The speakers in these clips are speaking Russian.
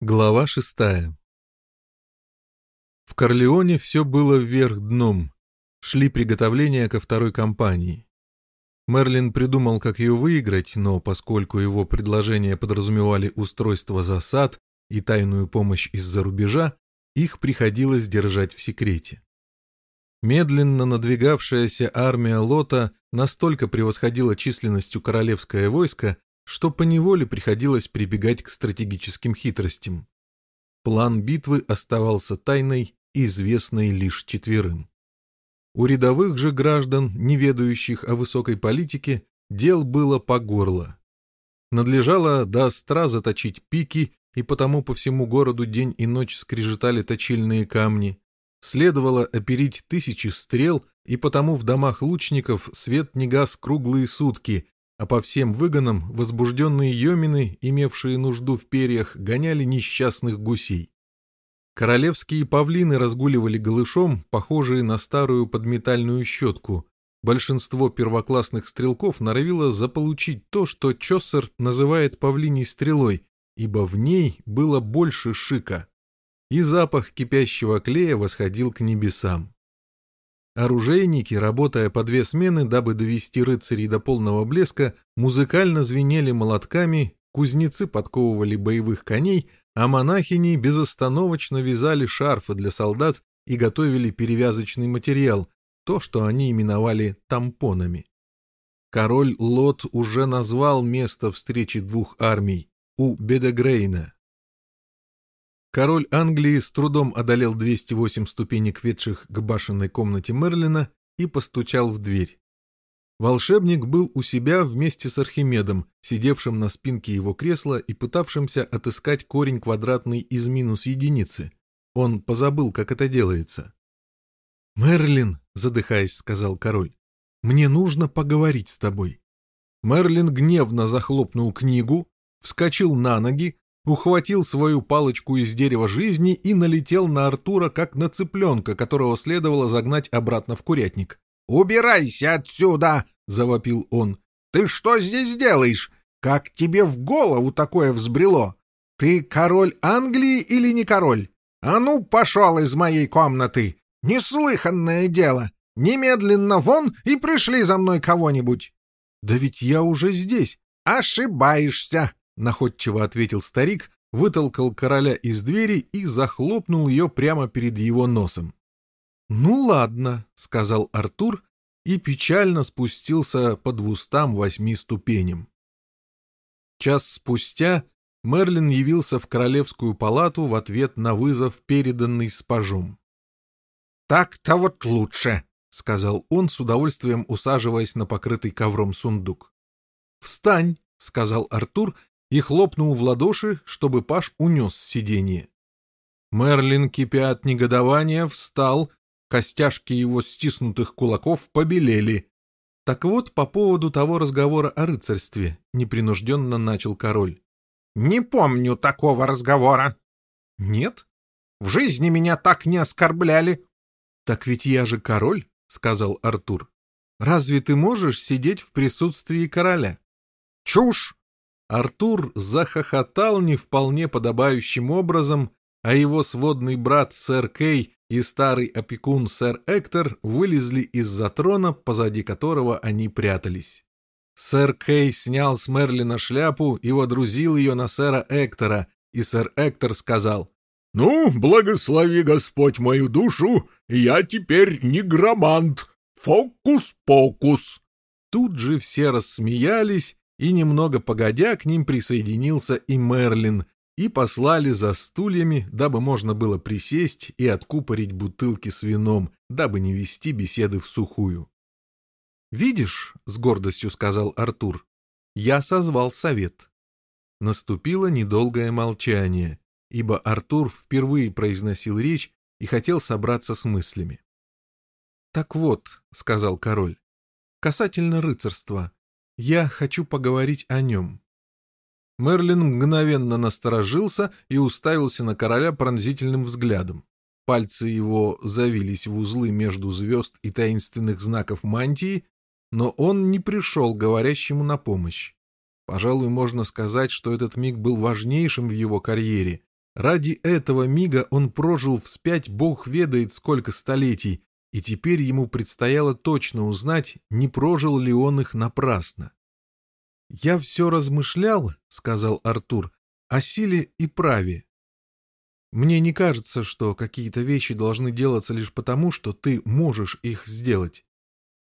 Глава шестая В Корлеоне все было вверх дном. Шли приготовления ко второй кампании. Мерлин придумал, как ее выиграть, но поскольку его предложения подразумевали устройство засад и тайную помощь из-за рубежа, их приходилось держать в секрете. Медленно надвигавшаяся армия Лота настолько превосходила численностью королевское войско, что поневоле приходилось прибегать к стратегическим хитростям. План битвы оставался тайной известной лишь четверым. У рядовых же граждан, не ведающих о высокой политике, дел было по горло. Надлежало до остра заточить пики, и потому по всему городу день и ночь скрежетали точильные камни. Следовало оперить тысячи стрел, и потому в домах лучников свет не гас круглые сутки, а по всем выгонам возбужденные йомины, имевшие нужду в перьях, гоняли несчастных гусей. Королевские павлины разгуливали голышом, похожие на старую подметальную щетку. Большинство первоклассных стрелков норовило заполучить то, что Чоссер называет павлиней стрелой, ибо в ней было больше шика. И запах кипящего клея восходил к небесам. Оружейники, работая по две смены, дабы довести рыцарей до полного блеска, музыкально звенели молотками, кузнецы подковывали боевых коней, а монахини безостановочно вязали шарфы для солдат и готовили перевязочный материал, то, что они именовали тампонами. Король Лот уже назвал место встречи двух армий у Бедегрейна. Король Англии с трудом одолел 208 ступенек, ведших к башенной комнате Мерлина, и постучал в дверь. Волшебник был у себя вместе с Архимедом, сидевшим на спинке его кресла и пытавшимся отыскать корень квадратный из минус единицы. Он позабыл, как это делается. «Мерлин», — задыхаясь, сказал король, — «мне нужно поговорить с тобой». Мерлин гневно захлопнул книгу, вскочил на ноги, ухватил свою палочку из дерева жизни и налетел на Артура, как на цыпленка, которого следовало загнать обратно в курятник. «Убирайся отсюда!» — завопил он. «Ты что здесь делаешь? Как тебе в голову такое взбрело? Ты король Англии или не король? А ну, пошел из моей комнаты! Неслыханное дело! Немедленно вон и пришли за мной кого-нибудь!» «Да ведь я уже здесь!» «Ошибаешься!» находчиво ответил старик, вытолкал короля из двери и захлопнул ее прямо перед его носом. «Ну ладно», — сказал Артур и печально спустился по двустам восьми ступеням. Час спустя Мерлин явился в королевскую палату в ответ на вызов, переданный с пажом. «Так-то вот лучше», — сказал он, с удовольствием усаживаясь на покрытый ковром сундук. «Встань», — сказал Артур и хлопнул в ладоши, чтобы Паш унес сиденье. Мерлин, кипя от негодования, встал, костяшки его стиснутых кулаков побелели. Так вот, по поводу того разговора о рыцарстве, непринужденно начал король. «Не помню такого разговора». «Нет? В жизни меня так не оскорбляли». «Так ведь я же король», — сказал Артур. «Разве ты можешь сидеть в присутствии короля?» «Чушь!» Артур захохотал не вполне подобающим образом, а его сводный брат сэр Кей и старый опекун сэр Эктор вылезли из-за трона, позади которого они прятались. Сэр Кей снял с Мерлина шляпу и водрузил ее на сэра Эктора, и сэр Эктор сказал «Ну, благослови Господь мою душу, я теперь не громант, фокус-покус». Тут же все рассмеялись, и немного погодя к ним присоединился и Мерлин, и послали за стульями, дабы можно было присесть и откупорить бутылки с вином, дабы не вести беседы в сухую. «Видишь», — с гордостью сказал Артур, — «я созвал совет». Наступило недолгое молчание, ибо Артур впервые произносил речь и хотел собраться с мыслями. «Так вот», — сказал король, — «касательно рыцарства, я хочу поговорить о нем». Мерлин мгновенно насторожился и уставился на короля пронзительным взглядом. Пальцы его завились в узлы между звезд и таинственных знаков мантии, но он не пришел говорящему на помощь. Пожалуй, можно сказать, что этот миг был важнейшим в его карьере. Ради этого мига он прожил вспять бог ведает сколько столетий, и теперь ему предстояло точно узнать, не прожил ли он их напрасно. «Я все размышлял», — сказал Артур, — «о силе и праве. Мне не кажется, что какие-то вещи должны делаться лишь потому, что ты можешь их сделать.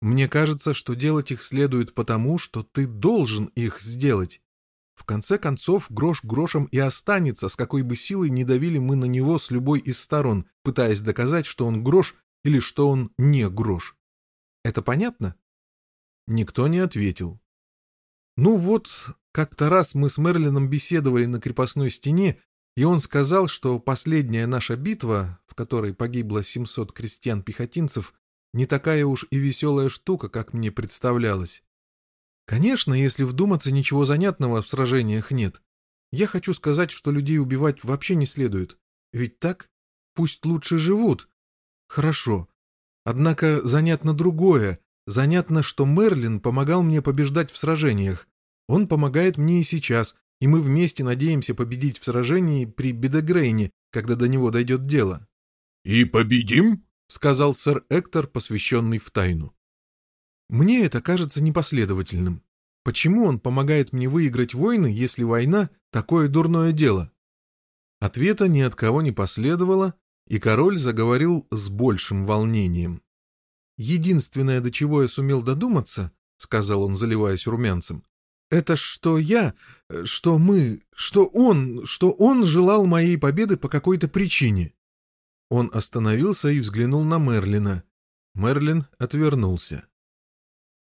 Мне кажется, что делать их следует потому, что ты должен их сделать. В конце концов, грош грошем и останется, с какой бы силой не давили мы на него с любой из сторон, пытаясь доказать, что он грош или что он не грош. Это понятно? Никто не ответил. Ну вот, как-то раз мы с Мерлином беседовали на крепостной стене, и он сказал, что последняя наша битва, в которой погибло 700 крестьян-пехотинцев, не такая уж и веселая штука, как мне представлялось. Конечно, если вдуматься, ничего занятного в сражениях нет. Я хочу сказать, что людей убивать вообще не следует. Ведь так? Пусть лучше живут, «Хорошо. Однако занятно другое. Занятно, что Мерлин помогал мне побеждать в сражениях. Он помогает мне и сейчас, и мы вместе надеемся победить в сражении при Бедегрейне, когда до него дойдет дело». «И победим?» — сказал сэр Эктор, посвященный в тайну. «Мне это кажется непоследовательным. Почему он помогает мне выиграть войны, если война — такое дурное дело?» Ответа ни от кого не последовало, и король заговорил с большим волнением. «Единственное, до чего я сумел додуматься, — сказал он, заливаясь румянцем, — это что я, что мы, что он, что он желал моей победы по какой-то причине». Он остановился и взглянул на Мерлина. Мерлин отвернулся.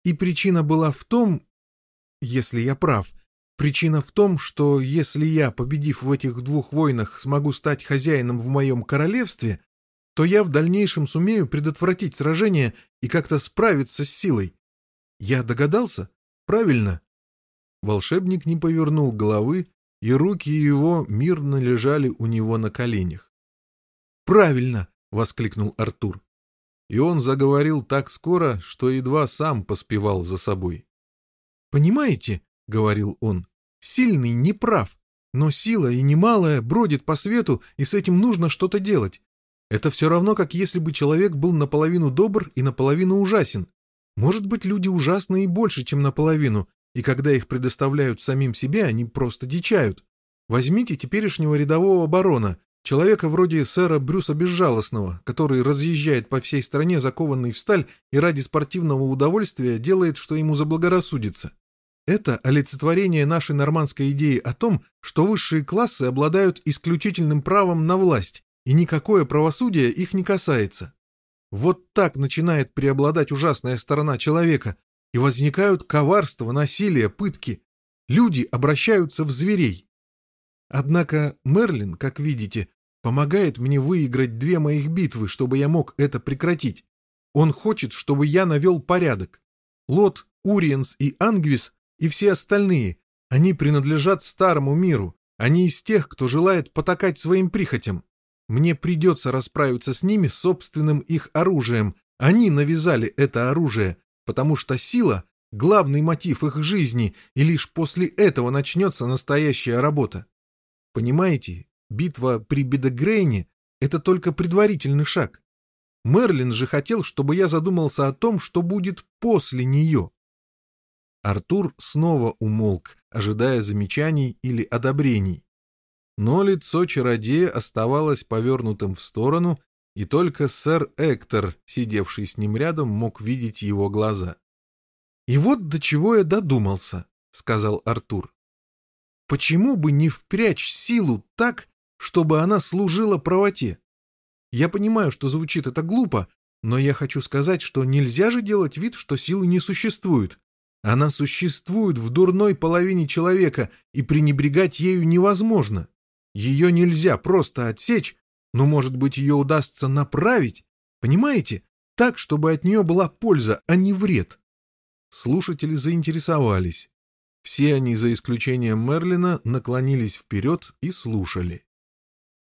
«И причина была в том, если я прав, — Причина в том, что если я, победив в этих двух войнах, смогу стать хозяином в моем королевстве, то я в дальнейшем сумею предотвратить сражение и как-то справиться с силой. Я догадался? Правильно?» Волшебник не повернул головы, и руки его мирно лежали у него на коленях. «Правильно!» — воскликнул Артур. И он заговорил так скоро, что едва сам поспевал за собой. «Понимаете?» — говорил он. «Сильный не прав, но сила и немалая бродит по свету, и с этим нужно что-то делать. Это все равно, как если бы человек был наполовину добр и наполовину ужасен. Может быть, люди ужасны и больше, чем наполовину, и когда их предоставляют самим себе, они просто дичают. Возьмите теперешнего рядового барона, человека вроде сэра Брюса Безжалостного, который разъезжает по всей стране, закованный в сталь, и ради спортивного удовольствия делает, что ему заблагорассудится. Это олицетворение нашей нормандской идеи о том, что высшие классы обладают исключительным правом на власть, и никакое правосудие их не касается. Вот так начинает преобладать ужасная сторона человека, и возникают коварства, насилие, пытки. Люди обращаются в зверей. Однако Мерлин, как видите, помогает мне выиграть две моих битвы, чтобы я мог это прекратить. Он хочет, чтобы я навел порядок. Лот, Уриенс и Ангвис и все остальные, они принадлежат старому миру. Они из тех, кто желает потакать своим прихотям. Мне придется расправиться с ними собственным их оружием. Они навязали это оружие, потому что сила — главный мотив их жизни, и лишь после этого начнется настоящая работа. Понимаете, Битва при Бедегрейне — это только предварительный шаг. Мерлин же хотел, чтобы я задумался о том, что будет после нее. Артур снова умолк, ожидая замечаний или одобрений. Но лицо чародея оставалось повернутым в сторону, и только сэр Эктор, сидевший с ним рядом, мог видеть его глаза. «И вот до чего я додумался», — сказал Артур. «Почему бы не впрячь силу так, чтобы она служила правоте? Я понимаю, что звучит это глупо, но я хочу сказать, что нельзя же делать вид, что силы не существует. Она существует в дурной половине человека, и пренебрегать ею невозможно. Ее нельзя просто отсечь, но, может быть, ее удастся направить, понимаете, так, чтобы от нее была польза, а не вред. Слушатели заинтересовались. Все они, за исключением Мерлина, наклонились вперед и слушали.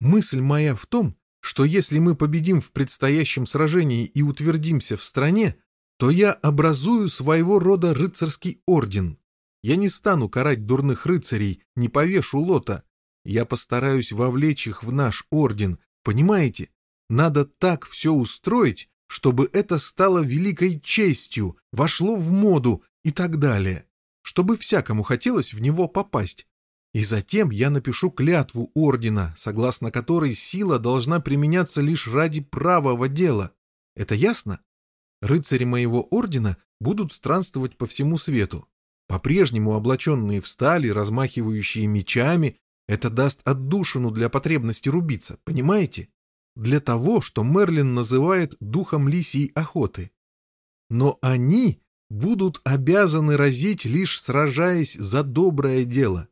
Мысль моя в том, что если мы победим в предстоящем сражении и утвердимся в стране, то я образую своего рода рыцарский орден. Я не стану карать дурных рыцарей, не повешу лота. Я постараюсь вовлечь их в наш орден, понимаете? Надо так все устроить, чтобы это стало великой честью, вошло в моду и так далее, чтобы всякому хотелось в него попасть. И затем я напишу клятву ордена, согласно которой сила должна применяться лишь ради правого дела. Это ясно? Рыцари моего ордена будут странствовать по всему свету. По-прежнему облаченные в стали, размахивающие мечами, это даст отдушину для потребности рубиться, понимаете? Для того, что Мерлин называет духом лисьей охоты. Но они будут обязаны разить, лишь сражаясь за доброе дело,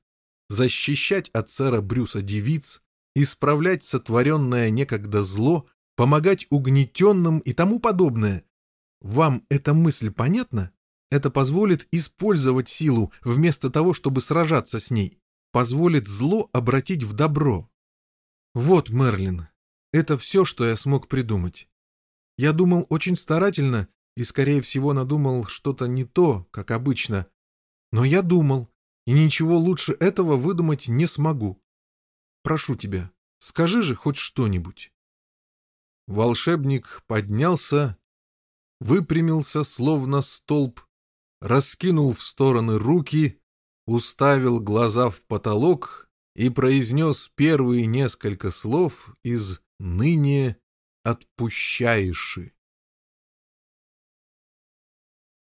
защищать от сэра Брюса девиц, исправлять сотворенное некогда зло, помогать угнетенным и тому подобное, вам эта мысль понятна? Это позволит использовать силу вместо того, чтобы сражаться с ней. Позволит зло обратить в добро. Вот, Мерлин, это все, что я смог придумать. Я думал очень старательно и, скорее всего, надумал что-то не то, как обычно. Но я думал, и ничего лучше этого выдумать не смогу. Прошу тебя, скажи же хоть что-нибудь. Волшебник поднялся выпрямился, словно столб, раскинул в стороны руки, уставил глаза в потолок и произнес первые несколько слов из «ныне отпущаеши».